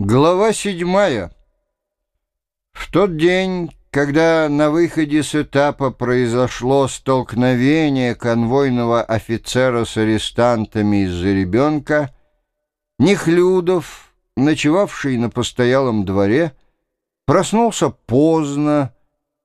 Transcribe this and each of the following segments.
Глава седьмая. В тот день, когда на выходе с этапа произошло столкновение конвойного офицера с арестантами из-за ребенка, Нехлюдов, ночевавший на постоялом дворе, проснулся поздно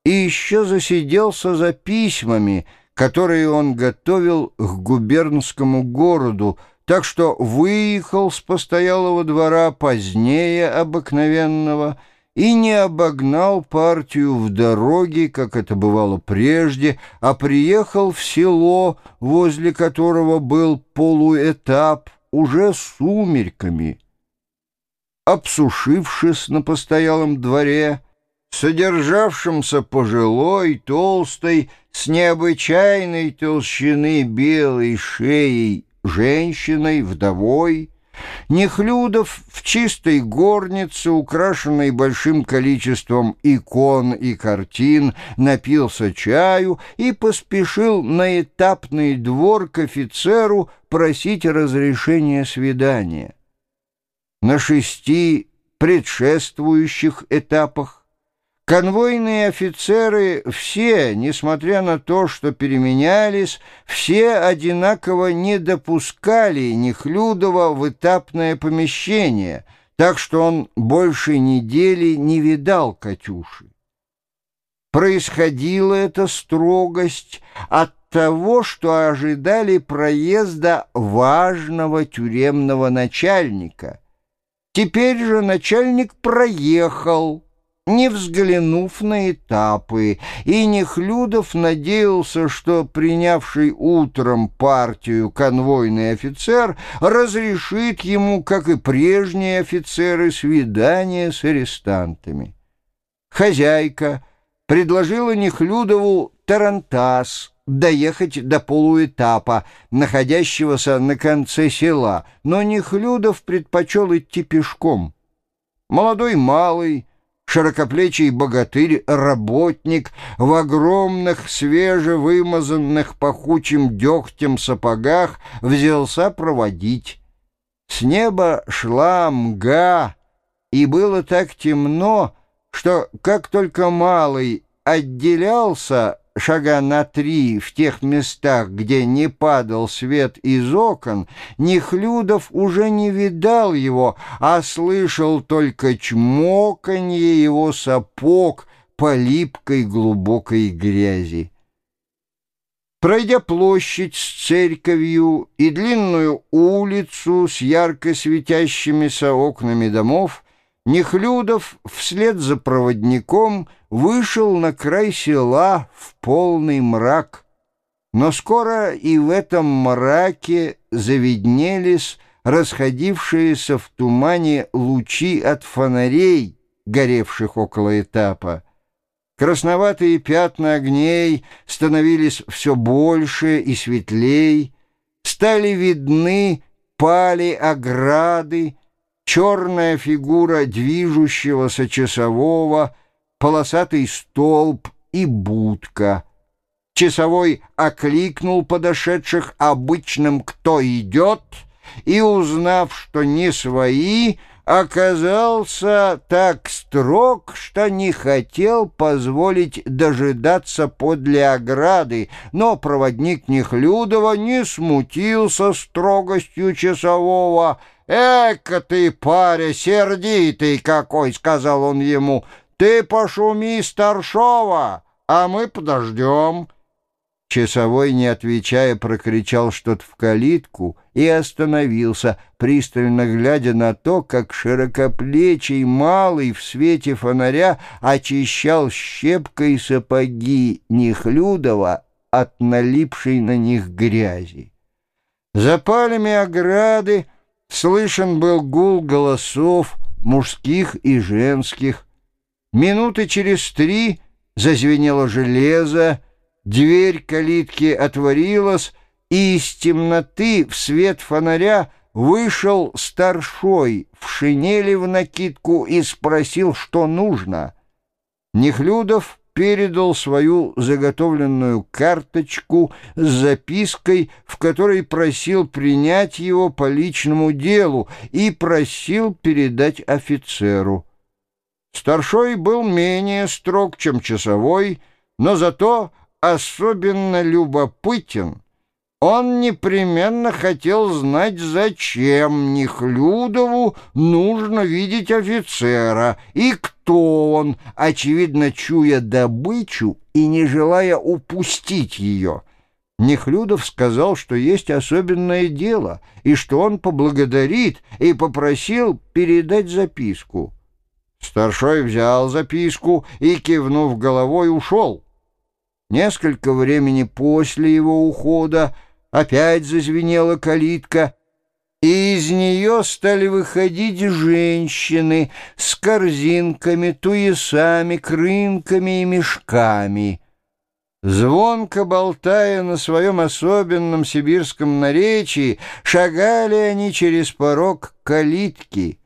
и еще засиделся за письмами, которые он готовил к губернскому городу, так что выехал с постоялого двора позднее обыкновенного и не обогнал партию в дороге, как это бывало прежде, а приехал в село, возле которого был полуэтап, уже сумерками. Обсушившись на постоялом дворе, содержавшемся пожилой, толстой, с необычайной толщины белой шеей женщиной, вдовой, Нехлюдов в чистой горнице, украшенной большим количеством икон и картин, напился чаю и поспешил на этапный двор к офицеру просить разрешения свидания. На шести предшествующих этапах Конвойные офицеры все, несмотря на то, что переменялись, все одинаково не допускали Нехлюдова в этапное помещение, так что он больше недели не видал Катюши. Происходила эта строгость от того, что ожидали проезда важного тюремного начальника. Теперь же начальник проехал, не взглянув на этапы, и Нехлюдов надеялся, что принявший утром партию конвойный офицер разрешит ему, как и прежние офицеры, свидание с арестантами. Хозяйка предложила Нехлюдову тарантас доехать до полуэтапа, находящегося на конце села, но Нехлюдов предпочел идти пешком. Молодой малый, широкоплечий богатырь-работник в огромных свежевымазанных пахучим дегтем сапогах взялся проводить. С неба шла мга, и было так темно, что как только малый отделялся шага на три в тех местах, где не падал свет из окон, Нехлюдов уже не видал его, а слышал только чмоканье его сапог по липкой глубокой грязи. Пройдя площадь с церковью и длинную улицу с ярко светящимися окнами домов, Нехлюдов вслед за проводником вышел на край села в полный мрак. Но скоро и в этом мраке завиднелись расходившиеся в тумане лучи от фонарей, горевших около этапа. Красноватые пятна огней становились все больше и светлей, стали видны пали ограды, черная фигура движущегося часового, полосатый столб и будка. Часовой окликнул подошедших обычным «Кто идет?» и, узнав, что не свои, оказался так строг, что не хотел позволить дожидаться подле ограды, но проводник Нехлюдова не смутился строгостью часового, «Эка ты, паря, сердитый какой!» — сказал он ему. «Ты пошуми старшова, а мы подождем». Часовой, не отвечая, прокричал что-то в калитку и остановился, пристально глядя на то, как широкоплечий малый в свете фонаря очищал щепкой сапоги Нехлюдова от налипшей на них грязи. За палями ограды Слышен был гул голосов, мужских и женских. Минуты через три зазвенело железо, дверь калитки отворилась, и из темноты в свет фонаря вышел старшой в шинели в накидку и спросил, что нужно. Нехлюдов передал свою заготовленную карточку с запиской, в которой просил принять его по личному делу и просил передать офицеру. Старшой был менее строг, чем часовой, но зато особенно любопытен. Он непременно хотел знать, зачем Нехлюдову нужно видеть офицера и кто он, очевидно, чуя добычу и не желая упустить ее. Нехлюдов сказал, что есть особенное дело, и что он поблагодарит и попросил передать записку. Старшой взял записку и, кивнув головой, ушел. Несколько времени после его ухода опять зазвенела калитка, и из нее стали выходить женщины с корзинками, туесами, крынками и мешками. Звонко болтая на своем особенном сибирском наречии, шагали они через порог калитки.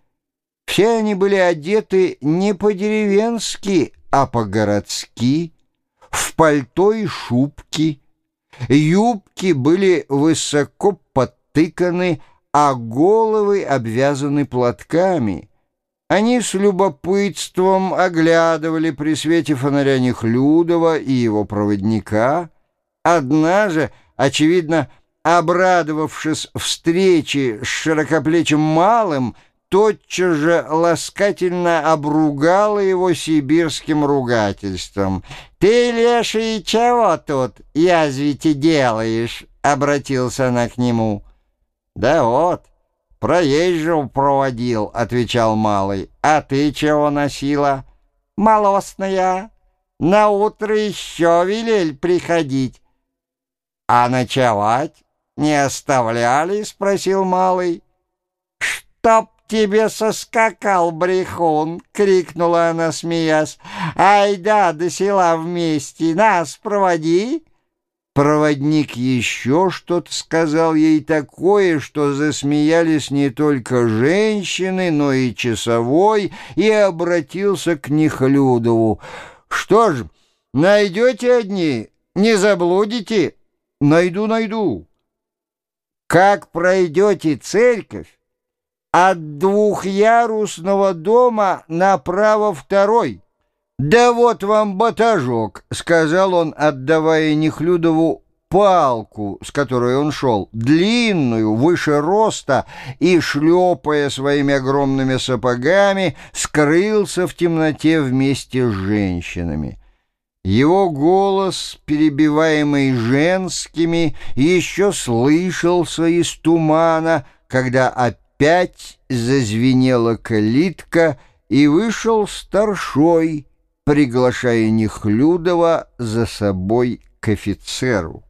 Все они были одеты не по-деревенски, а по-городски, в пальто и шубки, Юбки были высоко подтыканы, а головы обвязаны платками. Они с любопытством оглядывали при свете фонаря Нехлюдова и его проводника. Одна же, очевидно, обрадовавшись встрече с широкоплечим малым, тотчас же ласкательно обругала его сибирским ругательством. «Ты, леший, чего тут, язвите, делаешь?» — обратился она к нему. «Да вот, проезжего проводил», — отвечал малый. «А ты чего носила?» «Молосная. На утро еще велель приходить». «А ночевать не оставляли?» — спросил малый. «Чтоб тебе соскакал брехун!» — крикнула она, смеясь. «Ай да, до села вместе! Нас проводи!» Проводник еще что-то сказал ей такое, что засмеялись не только женщины, но и часовой, и обратился к Нехлюдову. «Что ж, найдете одни? Не заблудите?» «Найду, найду». «Как пройдете церковь, от двухъярусного дома направо второй. «Да вот вам батажок», — сказал он, отдавая Нехлюдову палку, с которой он шел, длинную, выше роста, и, шлепая своими огромными сапогами, скрылся в темноте вместе с женщинами. Его голос, перебиваемый женскими, еще слышался из тумана, когда опять опять зазвенела калитка, и вышел старшой, приглашая Нехлюдова за собой к офицеру.